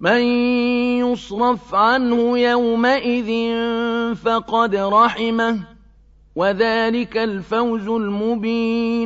مَّن يُصْرَفْ عَنْهُ يَوْمَئِذٍ فَقَدْ رَحِمَهُ ۚ وَذَٰلِكَ الْفَوْزُ الْمُبِينُ